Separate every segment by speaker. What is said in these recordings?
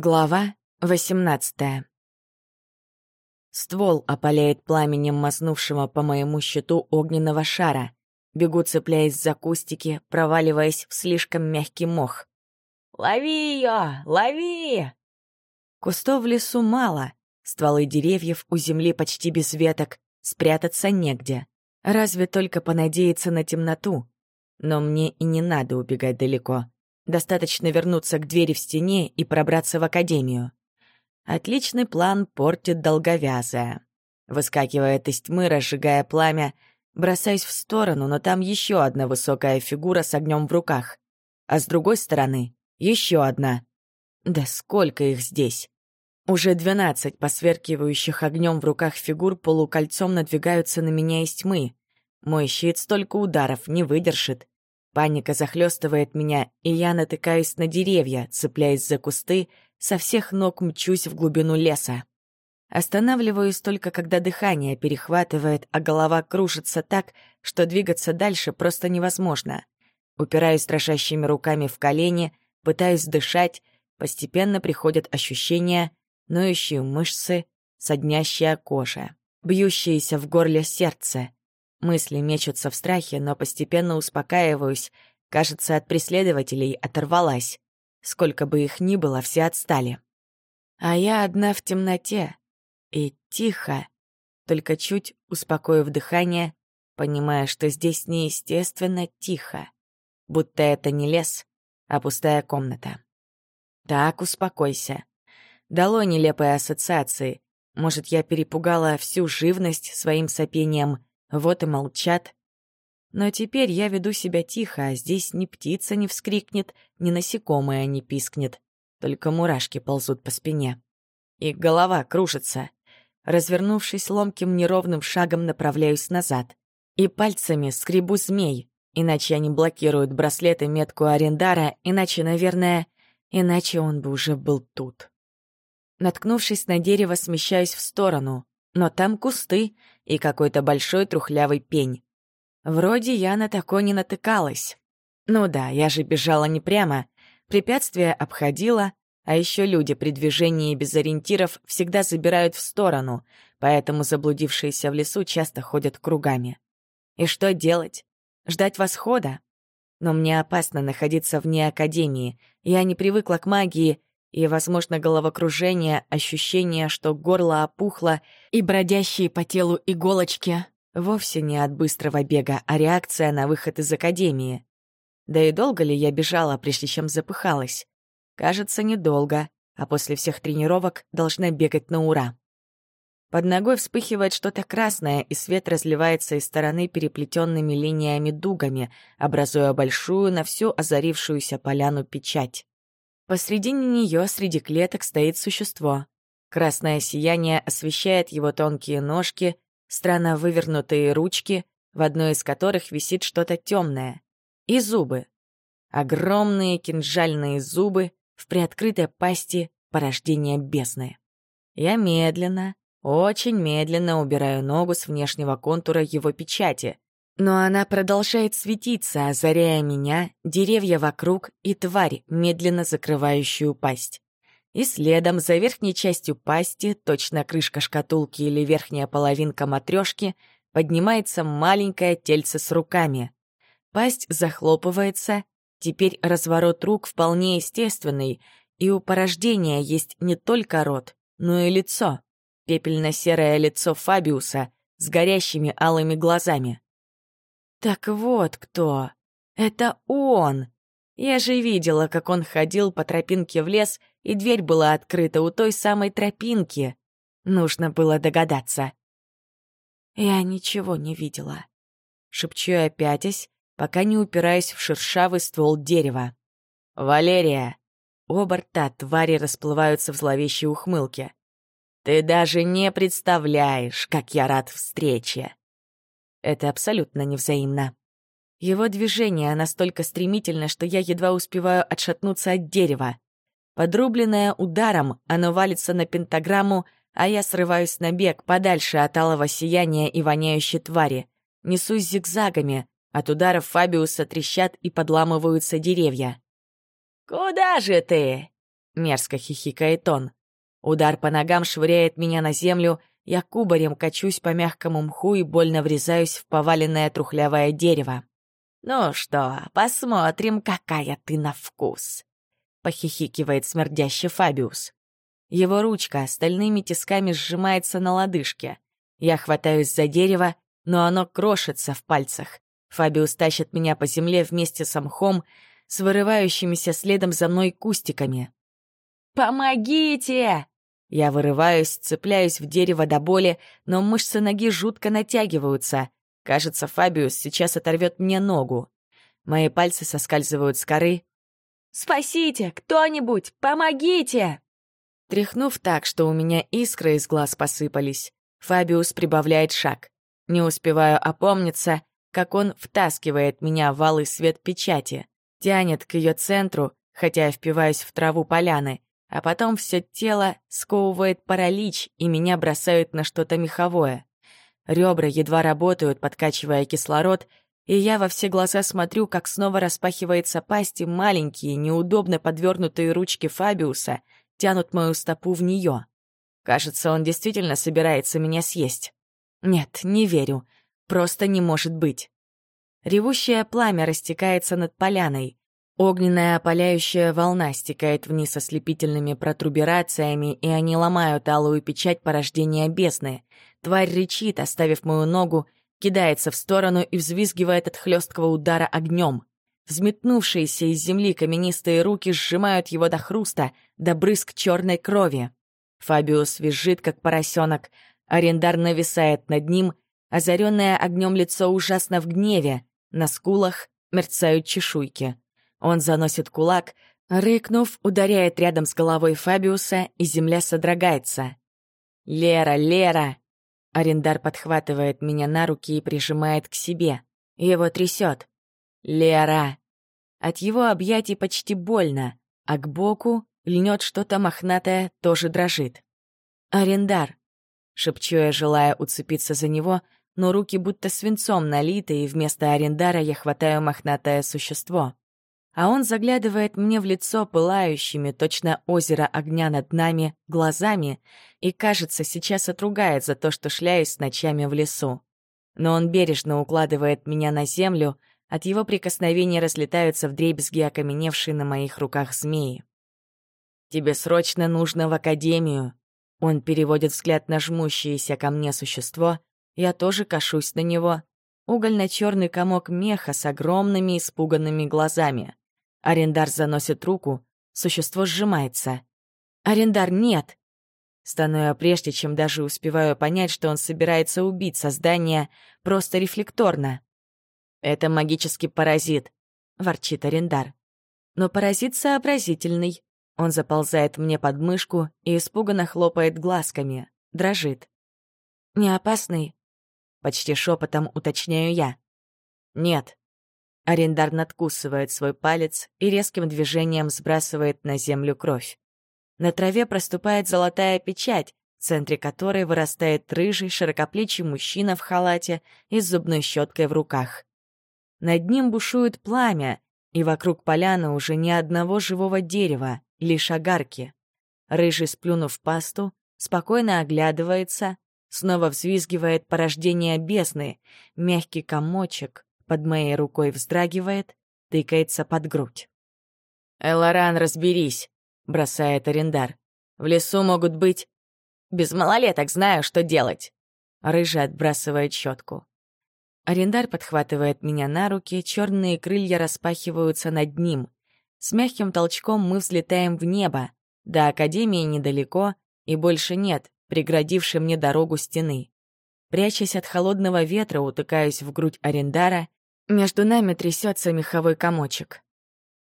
Speaker 1: Глава 18 Ствол опаляет пламенем мазнувшего по моему щиту огненного шара. Бегу, цепляясь за кустики, проваливаясь в слишком мягкий мох. «Лови ее! Лови!» Кустов в лесу мало, стволы деревьев у земли почти без веток, спрятаться негде. Разве только понадеяться на темноту. Но мне и не надо убегать далеко. Достаточно вернуться к двери в стене и пробраться в академию. Отличный план портит долговязая. Выскакивает из тьмы, разжигая пламя, бросаюсь в сторону, но там еще одна высокая фигура с огнем в руках. А с другой стороны — еще одна. Да сколько их здесь? Уже двенадцать посверкивающих огнем в руках фигур полукольцом надвигаются на меня из тьмы. Мой щит столько ударов не выдержит. Паника захлестывает меня, и я натыкаюсь на деревья, цепляясь за кусты, со всех ног мчусь в глубину леса. Останавливаюсь только, когда дыхание перехватывает, а голова кружится так, что двигаться дальше просто невозможно. Упираюсь дрожащими руками в колени, пытаюсь дышать, постепенно приходят ощущения, ноющие мышцы, соднящая кожа, бьющееся в горле сердце — Мысли мечутся в страхе, но постепенно успокаиваюсь. Кажется, от преследователей оторвалась. Сколько бы их ни было, все отстали. А я одна в темноте. И тихо, только чуть успокоив дыхание, понимая, что здесь неестественно тихо. Будто это не лес, а пустая комната. Так, успокойся. Дало нелепые ассоциации. Может, я перепугала всю живность своим сопением — вот и молчат. Но теперь я веду себя тихо, а здесь ни птица не вскрикнет, ни насекомое не пискнет. Только мурашки ползут по спине. И голова кружится. Развернувшись ломким неровным шагом, направляюсь назад. И пальцами скребу змей, иначе они блокируют браслет и метку Арендара, иначе, наверное, иначе он бы уже был тут. Наткнувшись на дерево, смещаюсь в сторону но там кусты и какой-то большой трухлявый пень. Вроде я на такое не натыкалась. Ну да, я же бежала не прямо, препятствия обходила, а еще люди при движении без ориентиров всегда забирают в сторону, поэтому заблудившиеся в лесу часто ходят кругами. И что делать? Ждать восхода? Но мне опасно находиться вне академии. Я не привыкла к магии и, возможно, головокружение, ощущение, что горло опухло, и бродящие по телу иголочки вовсе не от быстрого бега, а реакция на выход из академии. Да и долго ли я бежала, прежде чем запыхалась? Кажется, недолго, а после всех тренировок должна бегать на ура. Под ногой вспыхивает что-то красное, и свет разливается из стороны переплетенными линиями дугами, образуя большую на всю озарившуюся поляну печать. Посредине нее среди клеток стоит существо. Красное сияние освещает его тонкие ножки, странно вывернутые ручки, в одной из которых висит что-то темное, и зубы. Огромные кинжальные зубы в приоткрытой пасти порождения бесны. Я медленно, очень медленно убираю ногу с внешнего контура его печати, но она продолжает светиться, озаряя меня, деревья вокруг и тварь, медленно закрывающую пасть. И следом за верхней частью пасти, точно крышка шкатулки или верхняя половинка матрешки, поднимается маленькое тельце с руками. Пасть захлопывается, теперь разворот рук вполне естественный, и у порождения есть не только рот, но и лицо. Пепельно-серое лицо Фабиуса с горящими алыми глазами. Так вот кто. Это он. Я же видела, как он ходил по тропинке в лес, и дверь была открыта у той самой тропинки. Нужно было догадаться. Я ничего не видела. Шепчу я пятясь, пока не упираюсь в шершавый ствол дерева. «Валерия!» Оба рта твари расплываются в зловещей ухмылке. «Ты даже не представляешь, как я рад встрече!» Это абсолютно невзаимно. Его движение настолько стремительно, что я едва успеваю отшатнуться от дерева. Подрубленное ударом, оно валится на пентаграмму, а я срываюсь на бег подальше от алого сияния и воняющей твари. Несусь зигзагами, от ударов Фабиуса трещат и подламываются деревья. «Куда же ты?» Мерзко хихикает он. Удар по ногам швыряет меня на землю, я кубарем качусь по мягкому мху и больно врезаюсь в поваленное трухлявое дерево. «Ну что, посмотрим, какая ты на вкус!» — похихикивает смердящий Фабиус. Его ручка стальными тисками сжимается на лодыжке. Я хватаюсь за дерево, но оно крошится в пальцах. Фабиус тащит меня по земле вместе с мхом, с вырывающимися следом за мной кустиками. «Помогите!» Я вырываюсь, цепляюсь в дерево до боли, но мышцы ноги жутко натягиваются. Кажется, Фабиус сейчас оторвет мне ногу. Мои пальцы соскальзывают с коры. «Спасите! Кто-нибудь! Помогите!» Тряхнув так, что у меня искры из глаз посыпались, Фабиус прибавляет шаг. Не успеваю опомниться, как он втаскивает меня в алый свет печати, тянет к ее центру, хотя я впиваюсь в траву поляны, а потом все тело сковывает паралич, и меня бросают на что-то меховое. Ребра едва работают, подкачивая кислород, и я во все глаза смотрю, как снова распахивается пасть, и маленькие, неудобно подвернутые ручки Фабиуса тянут мою стопу в нее. Кажется, он действительно собирается меня съесть. Нет, не верю. Просто не может быть. Ревущее пламя растекается над поляной. Огненная опаляющая волна стекает вниз ослепительными протруберациями, и они ломают алую печать порождения бесны. Тварь речит, оставив мою ногу, кидается в сторону и взвизгивает от хлесткого удара огнем. Взметнувшиеся из земли каменистые руки сжимают его до хруста, до брызг черной крови. Фабиус визжит, как поросенок. Арендар нависает над ним, озаренное огнем лицо ужасно в гневе. На скулах мерцают чешуйки. Он заносит кулак, рыкнув, ударяет рядом с головой Фабиуса, и земля содрогается. «Лера, Лера!» Арендар подхватывает меня на руки и прижимает к себе. Его трясет. «Лера!» От его объятий почти больно, а к боку льнет что-то мохнатое, тоже дрожит. «Арендар!» Шепчу я, желая уцепиться за него, но руки будто свинцом налиты, и вместо Арендара я хватаю мохнатое существо а он заглядывает мне в лицо пылающими, точно озеро огня над нами, глазами, и, кажется, сейчас отругает за то, что шляюсь ночами в лесу. Но он бережно укладывает меня на землю, от его прикосновения разлетаются вдребезги окаменевшие на моих руках змеи. «Тебе срочно нужно в академию». Он переводит взгляд на жмущееся ко мне существо, я тоже кашусь на него. Угольно-черный комок меха с огромными испуганными глазами. Арендар заносит руку, существо сжимается. «Арендар, нет!» Стану я прежде, чем даже успеваю понять, что он собирается убить создание просто рефлекторно. «Это магический паразит», — ворчит Арендар. Но паразит сообразительный. Он заползает мне под мышку и испуганно хлопает глазками, дрожит. «Не опасный?» — почти шепотом уточняю я. «Нет», Арендар надкусывает свой палец и резким движением сбрасывает на землю кровь. На траве проступает золотая печать, в центре которой вырастает рыжий, широкоплечий мужчина в халате и с зубной щеткой в руках. Над ним бушует пламя, и вокруг поляны уже ни одного живого дерева, лишь огарки. Рыжий, сплюнув пасту, спокойно оглядывается, снова взвизгивает порождение бесны, мягкий комочек, под моей рукой вздрагивает, тыкается под грудь. «Элоран, разберись», — бросает арендар. «В лесу могут быть...» «Без малолеток знаю, что делать». Рыжий отбрасывает щетку. Арендар подхватывает меня на руки, черные крылья распахиваются над ним. С мягким толчком мы взлетаем в небо. До Академии недалеко, и больше нет, преградившей мне дорогу стены. Прячась от холодного ветра, утыкаюсь в грудь Арендара между нами трясется меховой комочек.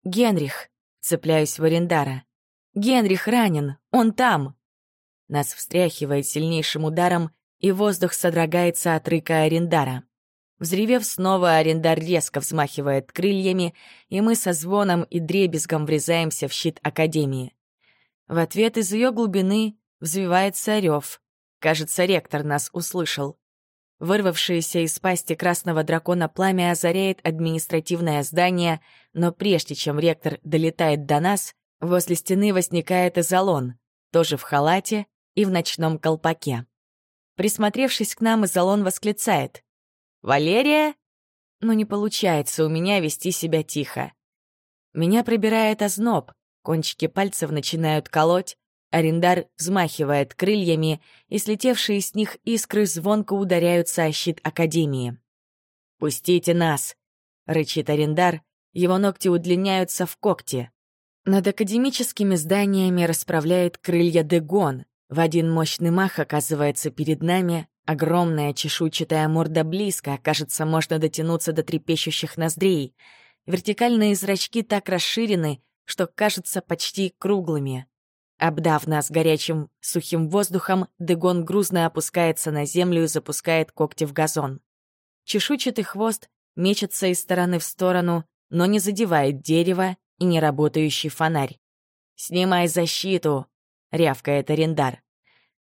Speaker 1: «Генрих!» — цепляюсь в Арендара. «Генрих ранен! Он там!» Нас встряхивает сильнейшим ударом, и воздух содрогается от рыка Арендара. Взревев снова, Арендар резко взмахивает крыльями, и мы со звоном и дребезгом врезаемся в щит Академии. В ответ из ее глубины взвивается рев. Кажется, ректор нас услышал. Вырвавшееся из пасти красного дракона пламя озаряет административное здание, но прежде чем ректор долетает до нас, Возле стены возникает Изолон, тоже в халате и в ночном колпаке. Присмотревшись к нам, Изолон восклицает. «Валерия?» Но не получается у меня вести себя тихо. Меня пробирает озноб, кончики пальцев начинают колоть, арендар взмахивает крыльями, и слетевшие с них искры звонко ударяются о щит Академии. «Пустите нас!» — рычит арендар, его ногти удлиняются в когти. Над академическими зданиями расправляет крылья Дегон. В один мощный мах оказывается перед нами, огромная чешуйчатая морда близко, кажется, можно дотянуться до трепещущих ноздрей. Вертикальные зрачки так расширены, что кажутся почти круглыми. Обдав нас горячим сухим воздухом, Дегон грузно опускается на землю и запускает когти в газон. Чешуйчатый хвост мечется из стороны в сторону, но не задевает дерево и неработающий фонарь. «Снимай защиту!» — рявкает арендар.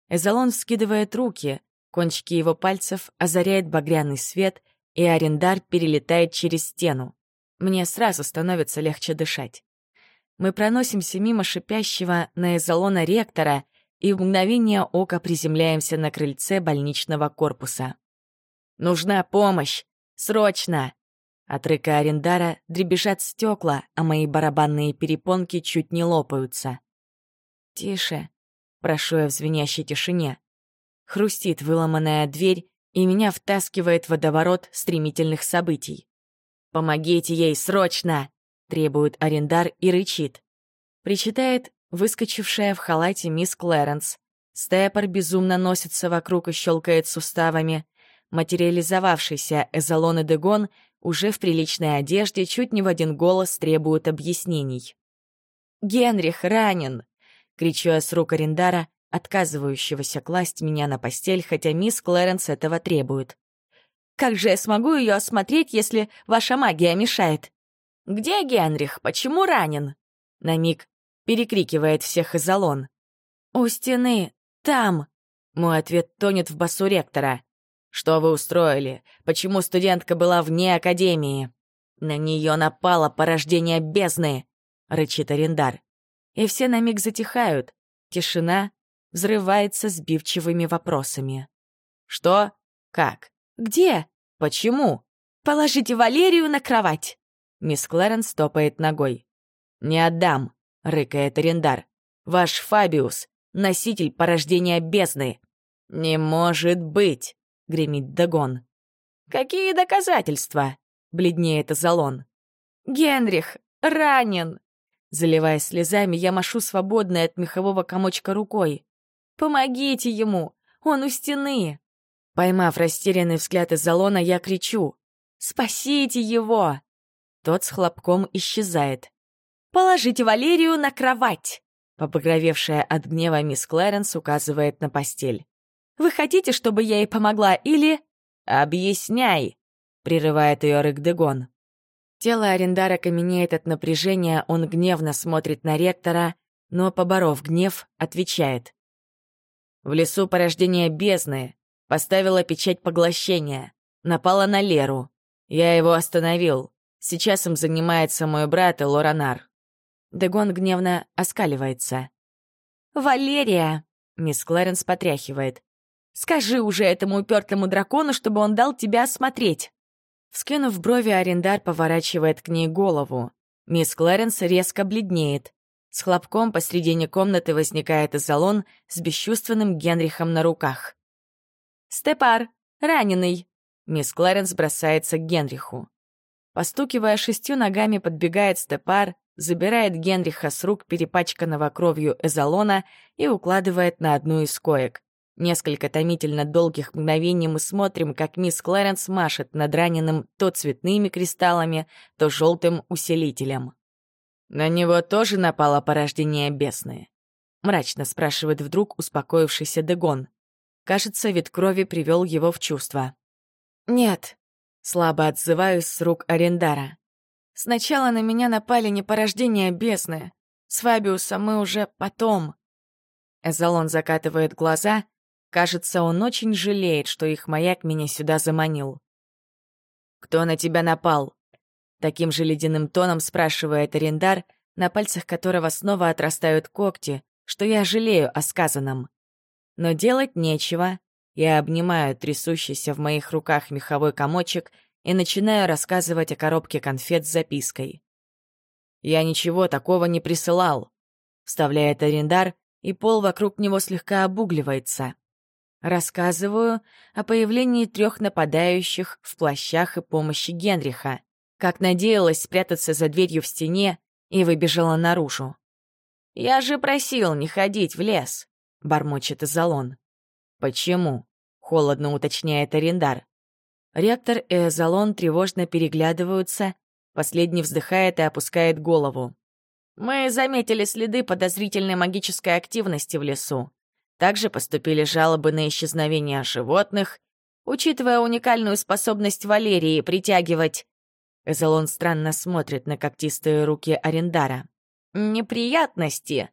Speaker 1: Эзолон вскидывает руки, кончики его пальцев озаряет багряный свет, и арендар перелетает через стену. Мне сразу становится легче дышать. Мы проносимся мимо шипящего на эзолона ректора и в мгновение ока приземляемся на крыльце больничного корпуса. «Нужна помощь! Срочно!» От рыка арендара дребезжат стекла, а мои барабанные перепонки чуть не лопаются. «Тише», — прошу я в звенящей тишине. Хрустит выломанная дверь, и меня втаскивает водоворот стремительных событий. «Помогите ей, срочно!» — требует арендар и рычит. Причитает выскочившая в халате мисс Клэренс. Степор безумно носится вокруг и щелкает суставами. Материализовавшийся Эзолон и Дегон уже в приличной одежде, чуть не в один голос требуют объяснений. «Генрих ранен!» — кричу я с рук Арендара, отказывающегося класть меня на постель, хотя мисс Клэренс этого требует. «Как же я смогу ее осмотреть, если ваша магия мешает?» «Где Генрих? Почему ранен?» На миг перекрикивает всех изолон. «У стены, там!» Мой ответ тонет в басу ректора. Что вы устроили? Почему студентка была вне академии? На нее напало порождение бездны, рычит Арендар. И все на миг затихают. Тишина взрывается сбивчивыми вопросами. Что? Как? Где? Почему? Положите Валерию на кровать. Мисс Клэренс топает ногой. «Не отдам», — рыкает Арендар. «Ваш Фабиус — носитель порождения бездны». «Не может быть!» гремит Дагон. «Какие доказательства?» — бледнеет Азалон. «Генрих ранен!» Заливаясь слезами, я машу свободной от мехового комочка рукой. «Помогите ему! Он у стены!» Поймав растерянный взгляд из залона, я кричу. «Спасите его!» Тот с хлопком исчезает. «Положите Валерию на кровать!» Побагровевшая от гнева мисс Клэренс указывает на постель. Вы хотите, чтобы я ей помогла, или...» «Объясняй!» — прерывает ее Рыгдегон. Тело Арендара каменеет от напряжения, он гневно смотрит на ректора, но, поборов гнев, отвечает. «В лесу порождения бездны поставила печать поглощения, напала на Леру. Я его остановил. Сейчас им занимается мой брат Лоранар». Дегон гневно оскаливается. «Валерия!» — мисс Кларенс потряхивает. Скажи уже этому упертому дракону, чтобы он дал тебя осмотреть!» Вскинув брови, арендар поворачивает к ней голову. Мисс Клэренс резко бледнеет. С хлопком посредине комнаты возникает Изолон с бесчувственным Генрихом на руках. «Степар! Раненый!» Мисс Клэренс бросается к Генриху. Постукивая шестью ногами, подбегает Степар, забирает Генриха с рук перепачканного кровью Эзолона и укладывает на одну из коек. Несколько томительно долгих мгновений мы смотрим, как мисс Клэренс машет над раненым то цветными кристаллами, то желтым усилителем. «На него тоже напало порождение бесное?» — мрачно спрашивает вдруг успокоившийся Дегон. Кажется, вид крови привел его в чувство. «Нет», — слабо отзываюсь с рук Арендара. «Сначала на меня напали не порождения бесные. С Фабиусом мы уже потом». Эзолон закатывает глаза — Кажется, он очень жалеет, что их маяк меня сюда заманил. «Кто на тебя напал?» Таким же ледяным тоном спрашивает Арендар, на пальцах которого снова отрастают когти, что я жалею о сказанном. Но делать нечего. Я обнимаю трясущийся в моих руках меховой комочек и начинаю рассказывать о коробке конфет с запиской. «Я ничего такого не присылал», — вставляет арендар, и пол вокруг него слегка обугливается. Рассказываю о появлении трех нападающих в плащах и помощи Генриха, как надеялась спрятаться за дверью в стене и выбежала наружу. «Я же просил не ходить в лес», — бормочет Изолон. «Почему?» — холодно уточняет Арендар. Ректор и Эзолон тревожно переглядываются, последний вздыхает и опускает голову. «Мы заметили следы подозрительной магической активности в лесу. Также поступили жалобы на исчезновение животных. Учитывая уникальную способность Валерии притягивать... Эзолон странно смотрит на когтистые руки Арендара. «Неприятности.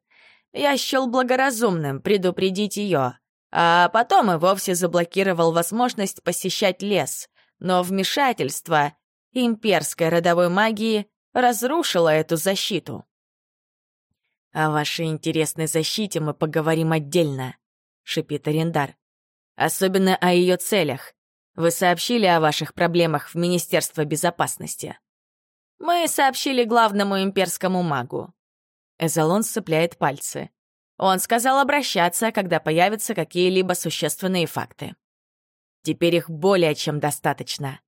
Speaker 1: Я счел благоразумным предупредить ее, а потом и вовсе заблокировал возможность посещать лес. Но вмешательство имперской родовой магии разрушило эту защиту. «О вашей интересной защите мы поговорим отдельно», — шипит Арендар. «Особенно о ее целях. Вы сообщили о ваших проблемах в Министерство безопасности?» «Мы сообщили главному имперскому магу». Эзолон сцепляет пальцы. Он сказал обращаться, когда появятся какие-либо существенные факты. Теперь их более чем достаточно.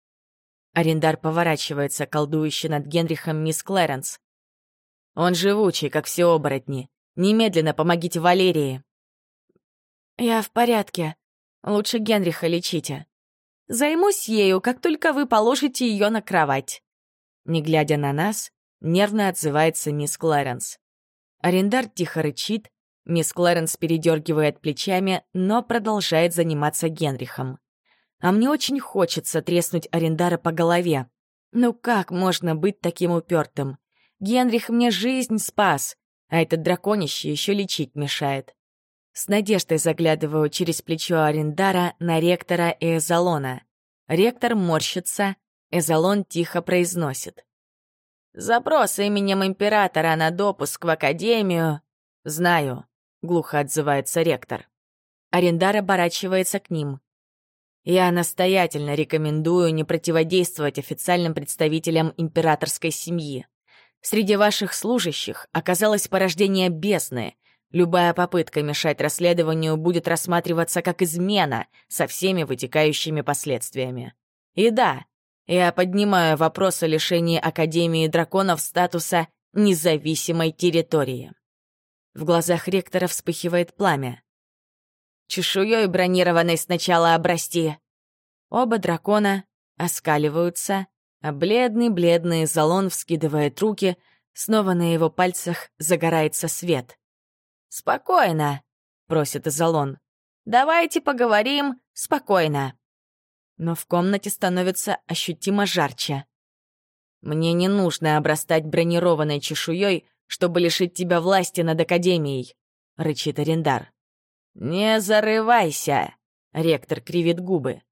Speaker 1: Арендар поворачивается, колдующий над Генрихом мисс Клэренс. Он живучий, как все оборотни. Немедленно помогите Валерии. Я в порядке. Лучше Генриха лечите. Займусь ею, как только вы положите ее на кровать. Не глядя на нас, нервно отзывается мисс Клэренс. Арендар тихо рычит, мисс Клэренс передергивает плечами, но продолжает заниматься Генрихом. А мне очень хочется треснуть Арендара по голове. Ну как можно быть таким упертым? Генрих мне жизнь спас, а этот драконище еще лечить мешает. С надеждой заглядываю через плечо Арендара на ректора и Эзолона. Ректор морщится, Эзолон тихо произносит. «Запрос именем императора на допуск в академию...» «Знаю», — глухо отзывается ректор. Арендар оборачивается к ним. «Я настоятельно рекомендую не противодействовать официальным представителям императорской семьи. Среди ваших служащих оказалось порождение бездны. Любая попытка мешать расследованию будет рассматриваться как измена со всеми вытекающими последствиями. И да, я поднимаю вопрос о лишении Академии драконов статуса независимой территории. В глазах ректора вспыхивает пламя. Чешуей бронированной сначала обрасти. Оба дракона оскаливаются, а бледный-бледный Залон вскидывает руки, снова на его пальцах загорается свет. «Спокойно», — просит Залон. «Давайте поговорим спокойно». Но в комнате становится ощутимо жарче. «Мне не нужно обрастать бронированной чешуей, чтобы лишить тебя власти над Академией», — рычит Арендар. «Не зарывайся!» — ректор кривит губы.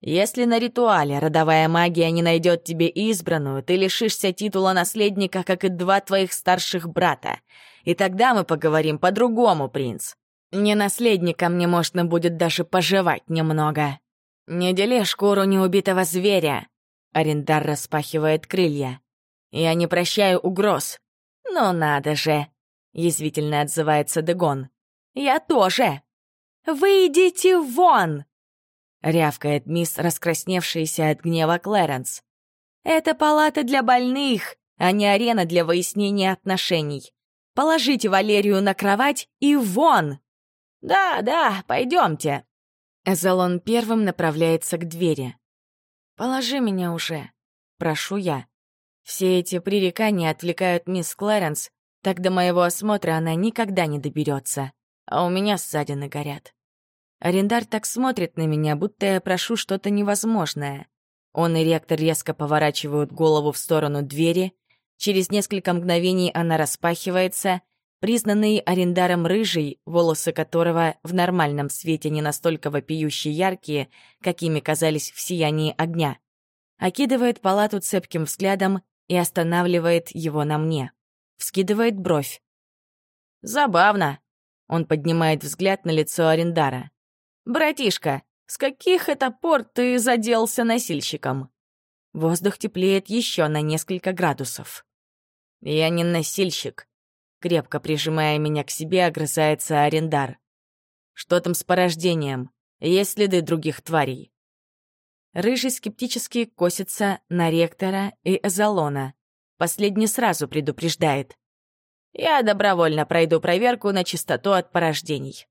Speaker 1: Если на ритуале родовая магия не найдет тебе избранную, ты лишишься титула наследника, как и два твоих старших брата. И тогда мы поговорим по-другому, принц. Не наследника мне можно будет даже пожевать немного. Не дели шкуру неубитого зверя. Арендар распахивает крылья. Я не прощаю угроз. Ну надо же. Язвительно отзывается Дегон. Я тоже. Выйдите вон! — рявкает мисс, раскрасневшаяся от гнева Клэрэнс. «Это палата для больных, а не арена для выяснения отношений. Положите Валерию на кровать и вон!» «Да, да, пойдемте». Эзолон первым направляется к двери. «Положи меня уже», — прошу я. Все эти пререкания отвлекают мисс Клэрэнс, так до моего осмотра она никогда не доберется, а у меня ссадины горят. Арендар так смотрит на меня, будто я прошу что-то невозможное. Он и ректор резко поворачивают голову в сторону двери. Через несколько мгновений она распахивается. Признанный арендаром рыжий, волосы которого в нормальном свете не настолько вопиющие яркие, какими казались в сиянии огня, окидывает палату цепким взглядом и останавливает его на мне. вскидывает бровь. «Забавно», — он поднимает взгляд на лицо Арендара. «Братишка, с каких это пор ты заделся носильщиком?» Воздух теплеет еще на несколько градусов. «Я не носильщик», — крепко прижимая меня к себе, огрызается Арендар. «Что там с порождением? Есть следы других тварей?» Рыжий скептически косится на ректора и Эзолона. Последний сразу предупреждает. «Я добровольно пройду проверку на чистоту от порождений».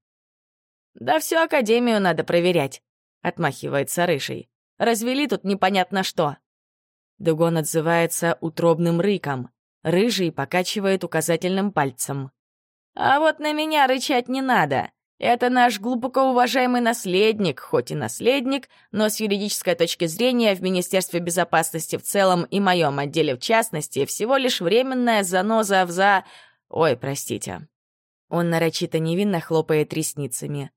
Speaker 1: «Да всю Академию надо проверять», — отмахивается Рыжий. «Развели тут непонятно что». Дугон отзывается утробным рыком. Рыжий покачивает указательным пальцем. «А вот на меня рычать не надо. Это наш глубоко уважаемый наследник, хоть и наследник, но с юридической точки зрения в Министерстве безопасности в целом и моем отделе в частности всего лишь временная заноза в за... Ой, простите». Он нарочито невинно хлопает ресницами.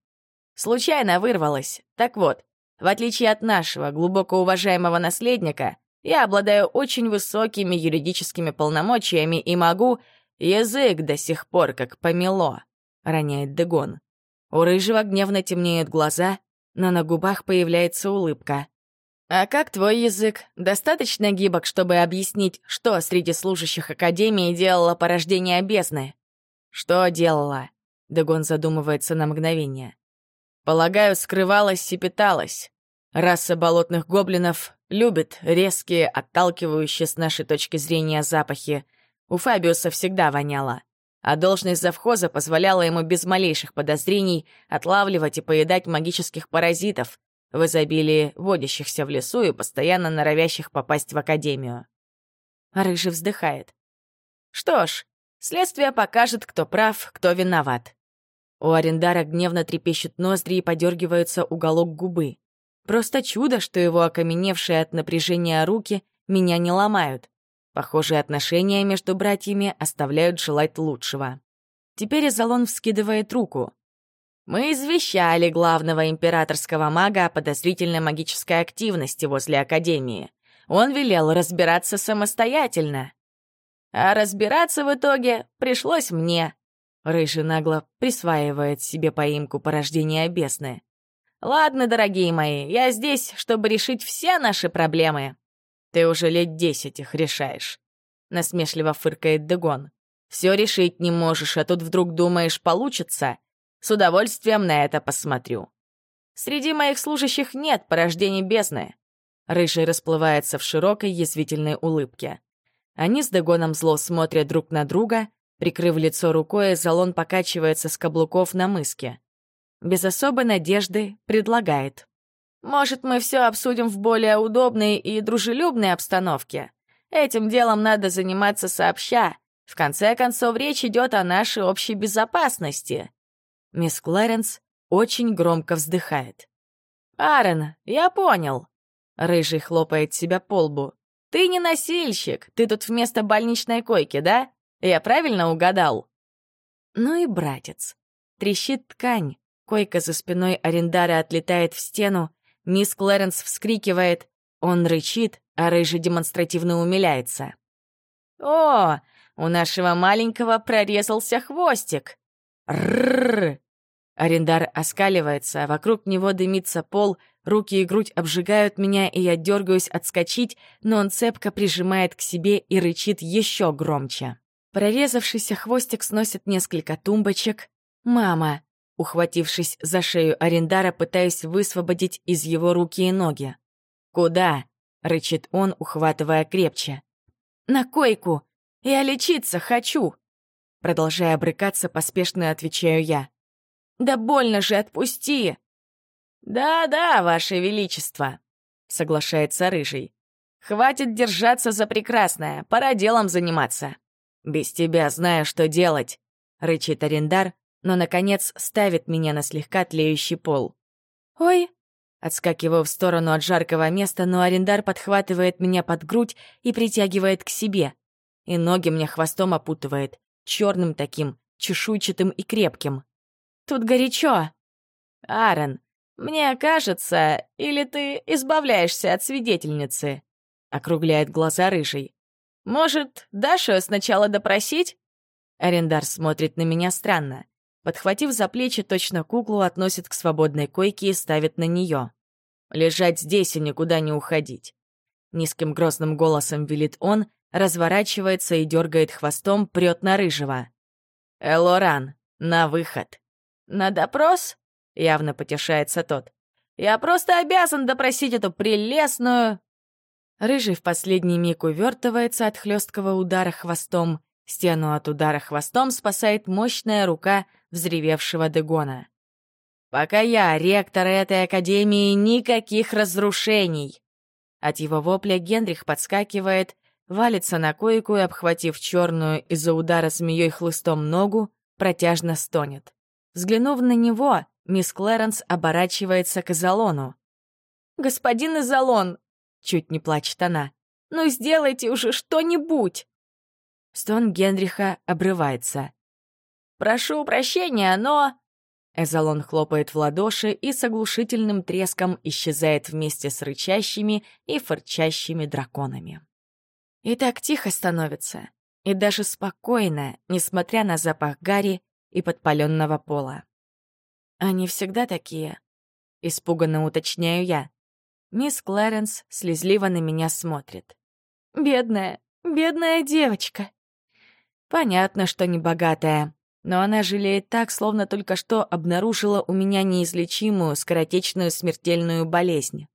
Speaker 1: Случайно вырвалась. Так вот, в отличие от нашего глубоко уважаемого наследника, я обладаю очень высокими юридическими полномочиями и могу... Язык до сих пор как помело, — роняет Дегон. У Рыжего гневно темнеют глаза, но на губах появляется улыбка. «А как твой язык? Достаточно гибок, чтобы объяснить, что среди служащих Академии делала порождение бездны?» «Что делала?» — Дегон задумывается на мгновение. «Полагаю, скрывалась и питалась. Раса болотных гоблинов любит резкие, отталкивающие с нашей точки зрения запахи. У Фабиуса всегда воняло. А должность завхоза позволяла ему без малейших подозрений отлавливать и поедать магических паразитов, в изобилии водящихся в лесу и постоянно норовящих попасть в академию. Рыжий вздыхает. Что ж, следствие покажет, кто прав, кто виноват. У Арендара гневно трепещут ноздри и подергивается уголок губы. Просто чудо, что его окаменевшие от напряжения руки меня не ломают. Похоже, отношения между братьями оставляют желать лучшего. Теперь Изолон вскидывает руку. «Мы извещали главного императорского мага о подозрительной магической активности возле Академии. Он велел разбираться самостоятельно. А разбираться в итоге пришлось мне». Рыжий нагло присваивает себе поимку порождения бесны. «Ладно, дорогие мои, я здесь, чтобы решить все наши проблемы». «Ты уже лет десять их решаешь», — насмешливо фыркает Дегон. «Все решить не можешь, а тут вдруг думаешь, получится? С удовольствием на это посмотрю». «Среди моих служащих нет порождений бездны». Рыжий расплывается в широкой язвительной улыбке. Они с Дегоном зло смотрят друг на друга, прикрыв лицо рукой, Залон покачивается с каблуков на мыске без особой надежды предлагает. «Может, мы все обсудим в более удобной и дружелюбной обстановке? Этим делом надо заниматься сообща. В конце концов, речь идет о нашей общей безопасности». Мисс Клэренс очень громко вздыхает. «Аарон, я понял». Рыжий хлопает себя по лбу. «Ты не носильщик, ты тут вместо больничной койки, да? Я правильно угадал?» Ну и братец. Трещит ткань, Койка за спиной Арендара отлетает в стену, мисс Клэренс вскрикивает, он рычит, а Рыжий демонстративно умиляется. «О, у нашего маленького прорезался хвостик!» «Ррррр!» Арендар оскаливается, вокруг него дымится пол, руки и грудь обжигают меня, и я дергаюсь отскочить, но он цепко прижимает к себе и рычит еще громче. Прорезавшийся хвостик сносит несколько тумбочек. «Мама!» Ухватившись за шею Арендара, пытаясь высвободить из его руки и ноги. «Куда?» — рычит он, ухватывая крепче. «На койку! Я лечиться хочу!» Продолжая брыкаться, поспешно отвечаю я. «Да больно же, отпусти!» «Да-да, Ваше Величество!» — соглашается Рыжий. «Хватит держаться за прекрасное, пора делом заниматься». «Без тебя знаю, что делать», — рычит Арендар, но, наконец, ставит меня на слегка тлеющий пол. «Ой!» Отскакиваю в сторону от жаркого места, но арендар подхватывает меня под грудь и притягивает к себе. И ноги мне хвостом опутывает, черным таким, чешуйчатым и крепким. «Тут горячо!» «Аарон, мне кажется, или ты избавляешься от свидетельницы?» Округляет глаза рыжий. «Может, Дашу сначала допросить? Арендар смотрит на меня странно. Подхватив за плечи, точно куклу относит к свободной койке и ставит на нее. «Лежать здесь и никуда не уходить». Низким грозным голосом велит он, разворачивается и дергает хвостом, прет на рыжего. «Элоран, на выход!» «На допрос?» — явно потешается тот. «Я просто обязан допросить эту прелестную...» Рыжий в последний миг увертывается от хлесткого удара хвостом. Стену от удара хвостом спасает мощная рука взревевшего Дегона. «Пока я ректор этой академии, никаких разрушений!» От его вопля Генрих подскакивает, валится на койку и, обхватив черную из-за удара змеей хлыстом ногу, протяжно стонет. Взглянув на него, мисс Клэренс оборачивается к Изолону. «Господин Изолон!» — чуть не плачет она. «Ну сделайте уже что-нибудь!» Стон Генриха обрывается. «Прошу прощения, но...» Эзолон хлопает в ладоши и с оглушительным треском исчезает вместе с рычащими и фырчащими драконами. И так тихо становится, и даже спокойно, несмотря на запах гари и подпаленного пола. «Они всегда такие?» — испуганно уточняю я. Мисс Клэренс слезливо на меня смотрит. «Бедная, бедная девочка!» Понятно, что не богатая, но она жалеет так, словно только что обнаружила у меня неизлечимую, скоротечную смертельную болезнь.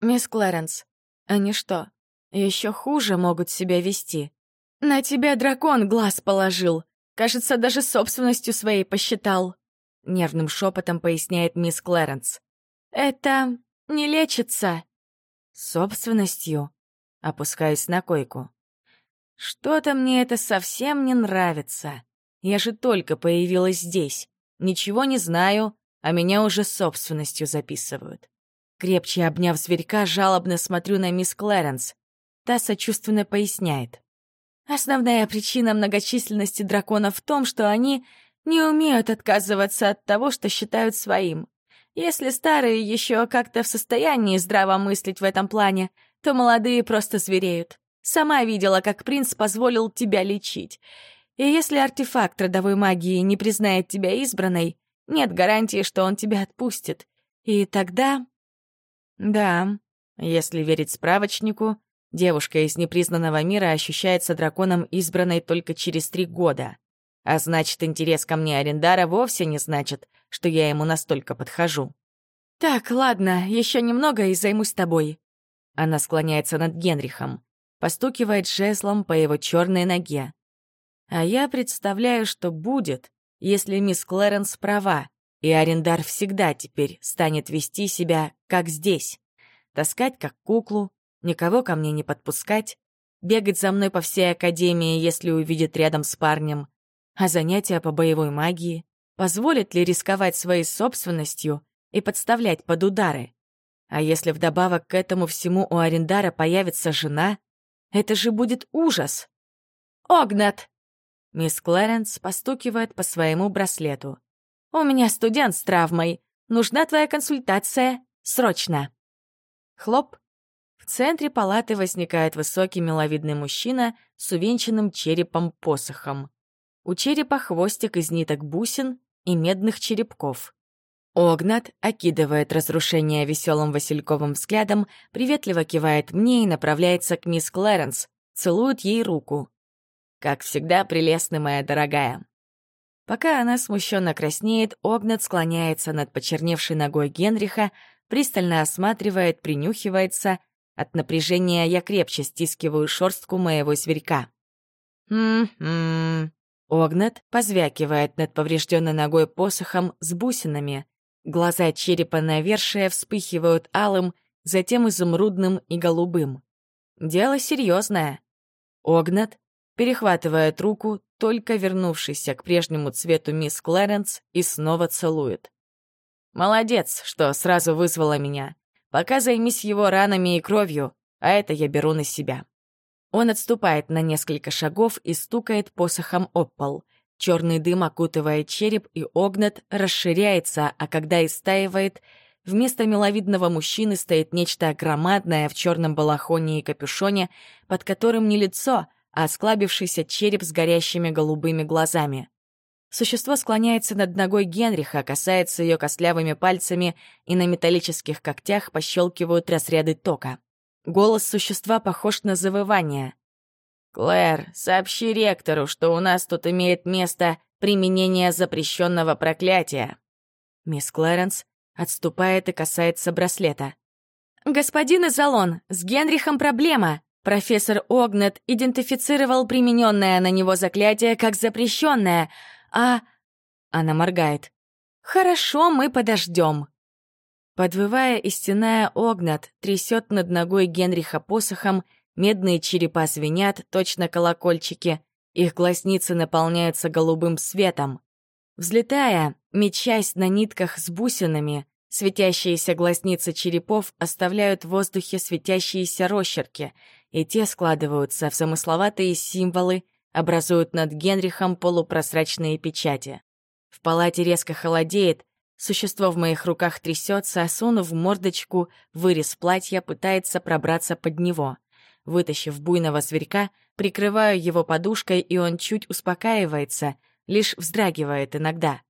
Speaker 1: «Мисс Клэренс, они что, еще хуже могут себя вести? На тебя дракон глаз положил, кажется, даже собственностью своей посчитал», — нервным шепотом поясняет мисс Клэренс. «Это не лечится». «Собственностью?» Опускаюсь на койку. «Что-то мне это совсем не нравится. Я же только появилась здесь. Ничего не знаю, а меня уже собственностью записывают. Крепче обняв зверька, жалобно смотрю на мисс Клэренс. Та сочувственно поясняет. Основная причина многочисленности драконов в том, что они не умеют отказываться от того, что считают своим. Если старые еще как-то в состоянии здраво мыслить в этом плане, то молодые просто звереют. Сама видела, как принц позволил тебя лечить. И если артефакт родовой магии не признает тебя избранной, нет гарантии, что он тебя отпустит. И тогда... Да, если верить справочнику, девушка из непризнанного мира ощущается драконом избранной только через три года. А значит, интерес ко мне Арендара вовсе не значит, что я ему настолько подхожу. «Так, ладно, еще немного и займусь тобой». Она склоняется над Генрихом, постукивает жезлом по его черной ноге. А я представляю, что будет, если мисс Клэренс права, и Арендар всегда теперь станет вести себя, как здесь. Таскать, как куклу, никого ко мне не подпускать, бегать за мной по всей академии, если увидит рядом с парнем. А занятия по боевой магии? Позволит ли рисковать своей собственностью и подставлять под удары? А если вдобавок к этому всему у Арендара появится жена, это же будет ужас! «Огнат!» Мисс Клэренс постукивает по своему браслету. «У меня студент с травмой. Нужна твоя консультация. Срочно!» Хлоп. В центре палаты возникает высокий миловидный мужчина с увенчанным черепом-посохом. У черепа хвостик из ниток бусин и медных черепков. Огнат окидывает разрушение веселым васильковым взглядом, приветливо кивает мне и направляется к мисс Клэренс, целует ей руку. Как всегда, прелестна моя дорогая. Пока она смущенно краснеет, Огнет склоняется над почерневшей ногой Генриха, пристально осматривает, принюхивается. От напряжения я крепче стискиваю шорстку моего зверька. «М-м-м». Огнет позвякивает над поврежденной ногой посохом с бусинами. Глаза черепа навершия вспыхивают алым, затем изумрудным и голубым. Дело серьезное. Огнет перехватывает руку, только вернувшийся к прежнему цвету мисс Клэренс, и снова целует. «Молодец, что сразу вызвала меня. Пока займись его ранами и кровью, а это я беру на себя». Он отступает на несколько шагов и стукает посохом об пол. Черный дым окутывает череп, и огнет расширяется, а когда истаивает, вместо миловидного мужчины стоит нечто громадное в черном балахоне и капюшоне, под которым не лицо, а склабившийся череп с горящими голубыми глазами. Существо склоняется над ногой Генриха, касается ее костлявыми пальцами, и на металлических когтях пощелкивают разряды тока. Голос существа похож на завывание. «Клэр, сообщи ректору, что у нас тут имеет место применение запрещенного проклятия». Мисс Клэренс отступает и касается браслета. «Господин Изолон, с Генрихом проблема. Профессор Огнет идентифицировал примененное на него заклятие как запрещенное, а...» Она моргает. «Хорошо, мы подождем». Подвывая и стеная Огнат, трясет над ногой Генриха посохом, медные черепа звенят, точно колокольчики, их глазницы наполняются голубым светом. Взлетая, мечась на нитках с бусинами, светящиеся глазницы черепов оставляют в воздухе светящиеся росчерки, и те складываются в замысловатые символы, образуют над Генрихом полупрозрачные печати. В палате резко холодеет, существо в моих руках трясется, осунув мордочку, вырез платья пытается пробраться под него. Вытащив буйного зверька, прикрываю его подушкой, и он чуть успокаивается, лишь вздрагивает иногда.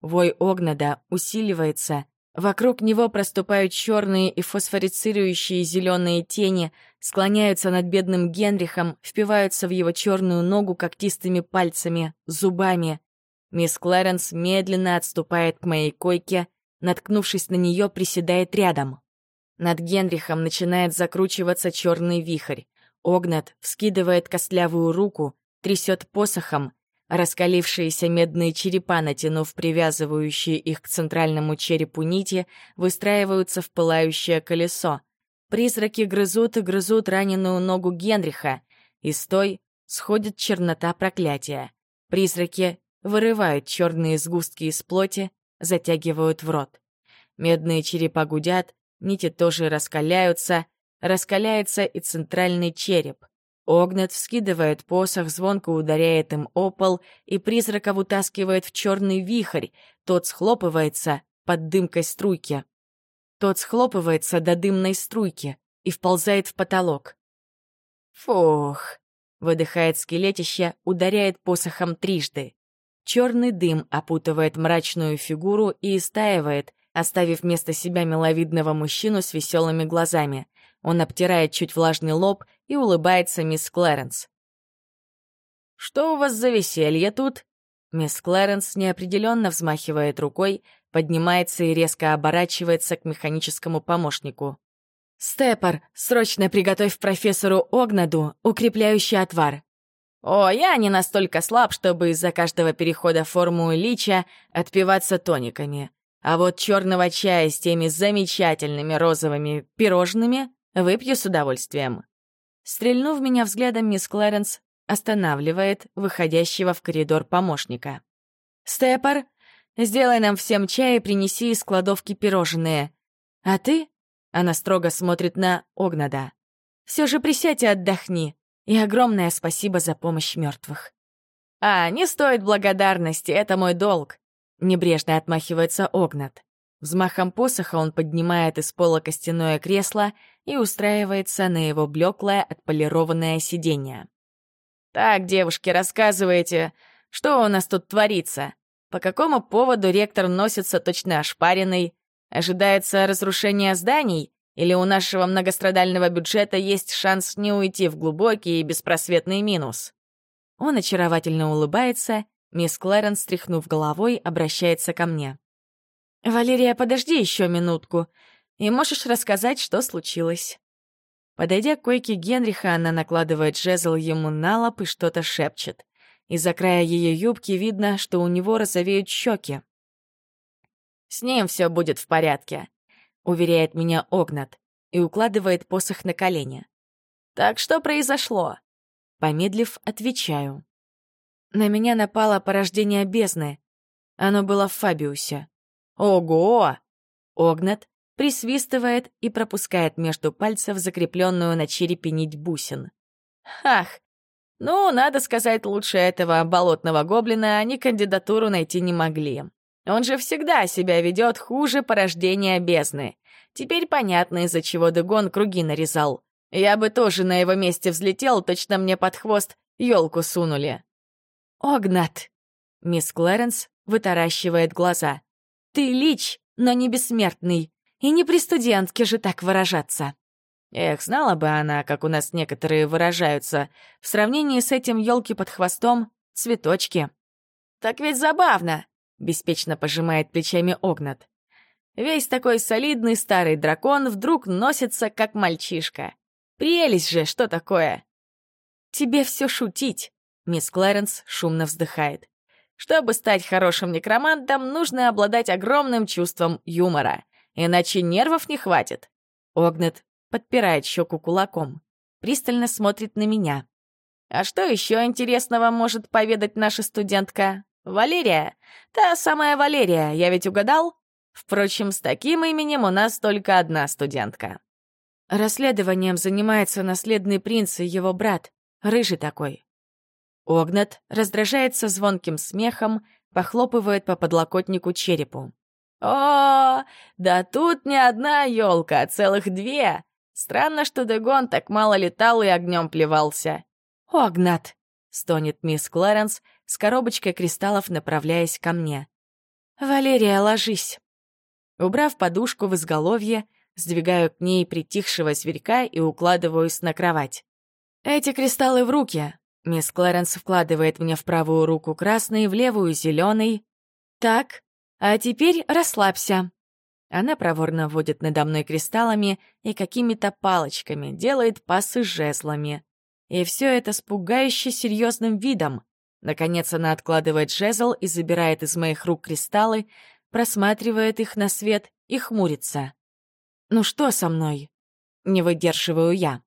Speaker 1: Вой Огнада усиливается, Вокруг него проступают черные и фосфорицирующие зеленые тени, склоняются над бедным Генрихом, впиваются в его черную ногу когтистыми пальцами, зубами. Мисс Клэренс медленно отступает к моей койке, наткнувшись на нее, приседает рядом. Над Генрихом начинает закручиваться черный вихрь. Огнат вскидывает костлявую руку, трясет посохом, Раскалившиеся медные черепа, натянув привязывающие их к центральному черепу нити, выстраиваются в пылающее колесо. Призраки грызут и грызут раненую ногу Генриха, и с той сходит чернота проклятия. Призраки вырывают черные сгустки из плоти, затягивают в рот. Медные черепа гудят, нити тоже раскаляются, раскаляется и центральный череп. Огнет вскидывает посох, звонко ударяет им о пол, и призрака вытаскивает в черный вихрь. Тот схлопывается под дымкой струйки. Тот схлопывается до дымной струйки и вползает в потолок. «Фух!» — выдыхает скелетище, ударяет посохом трижды. Черный дым опутывает мрачную фигуру и истаивает, оставив вместо себя миловидного мужчину с веселыми глазами. Он обтирает чуть влажный лоб и улыбается мисс Клэренс. «Что у вас за веселье тут?» Мисс Клэренс неопределенно взмахивает рукой, поднимается и резко оборачивается к механическому помощнику. «Степор, срочно приготовь профессору Огнаду укрепляющий отвар». «О, я не настолько слаб, чтобы из-за каждого перехода форму лича отпиваться тониками. А вот черного чая с теми замечательными розовыми пирожными Выпью с удовольствием». Стрельнув меня взглядом, мисс Клэренс останавливает выходящего в коридор помощника. «Степор, сделай нам всем чай и принеси из кладовки пирожные. А ты?» — она строго смотрит на Огнада. «Все же присядь и отдохни. И огромное спасибо за помощь мертвых». «А, не стоит благодарности, это мой долг», — небрежно отмахивается Огнат. Взмахом посоха он поднимает из пола костяное кресло и устраивается на его блеклое отполированное сиденье. «Так, девушки, рассказывайте, что у нас тут творится? По какому поводу ректор носится точно ошпаренный? Ожидается разрушение зданий? Или у нашего многострадального бюджета есть шанс не уйти в глубокий и беспросветный минус?» Он очаровательно улыбается, мисс Клэрен, стряхнув головой, обращается ко мне. «Валерия, подожди еще минутку, и можешь рассказать, что случилось». Подойдя к койке Генриха, она накладывает жезл ему на лоб и что-то шепчет. Из-за края ее юбки видно, что у него розовеют щеки. «С ним все будет в порядке», — уверяет меня Огнат и укладывает посох на колени. «Так что произошло?» Помедлив, отвечаю. На меня напало порождение бездны. Оно было в Фабиусе. Ого! Огнат присвистывает и пропускает между пальцев закрепленную на черепе нить бусин. Ах! Ну, надо сказать, лучше этого болотного гоблина они кандидатуру найти не могли. Он же всегда себя ведет хуже порождения бездны. Теперь понятно, из-за чего Дегон круги нарезал. Я бы тоже на его месте взлетел, точно мне под хвост елку сунули. «Огнат!» — мисс Клэренс вытаращивает глаза. «Ты лич, но не бессмертный, и не при студентке же так выражаться». Эх, знала бы она, как у нас некоторые выражаются. В сравнении с этим елки под хвостом — цветочки. «Так ведь забавно!» — беспечно пожимает плечами Огнат. Весь такой солидный старый дракон вдруг носится, как мальчишка. Прелесть же, что такое? «Тебе все шутить», — мисс Клэренс шумно вздыхает. «Чтобы стать хорошим некромантом, нужно обладать огромным чувством юмора, иначе нервов не хватит». Огнет подпирает щеку кулаком, пристально смотрит на меня. «А что еще интересного может поведать наша студентка? Валерия? Та самая Валерия, я ведь угадал?» Впрочем, с таким именем у нас только одна студентка. Расследованием занимается наследный принц и его брат, рыжий такой. Огнат раздражается звонким смехом, похлопывает по подлокотнику черепу. «О, да тут не одна елка, а целых две! Странно, что Дегон так мало летал и огнем плевался». «Огнат!» — стонет мисс Клэренс, с коробочкой кристаллов направляясь ко мне. «Валерия, ложись!» Убрав подушку в изголовье, сдвигаю к ней притихшего зверька и укладываюсь на кровать. «Эти кристаллы в руки!» Мисс Клэренс вкладывает мне в правую руку красный, в левую — зеленый. «Так, а теперь расслабься». Она проворно водит надо мной кристаллами и какими-то палочками, делает пасы жезлами. И все это с пугающе серьезным видом. Наконец она откладывает жезл и забирает из моих рук кристаллы, просматривает их на свет и хмурится. «Ну что со мной?» Не выдерживаю я.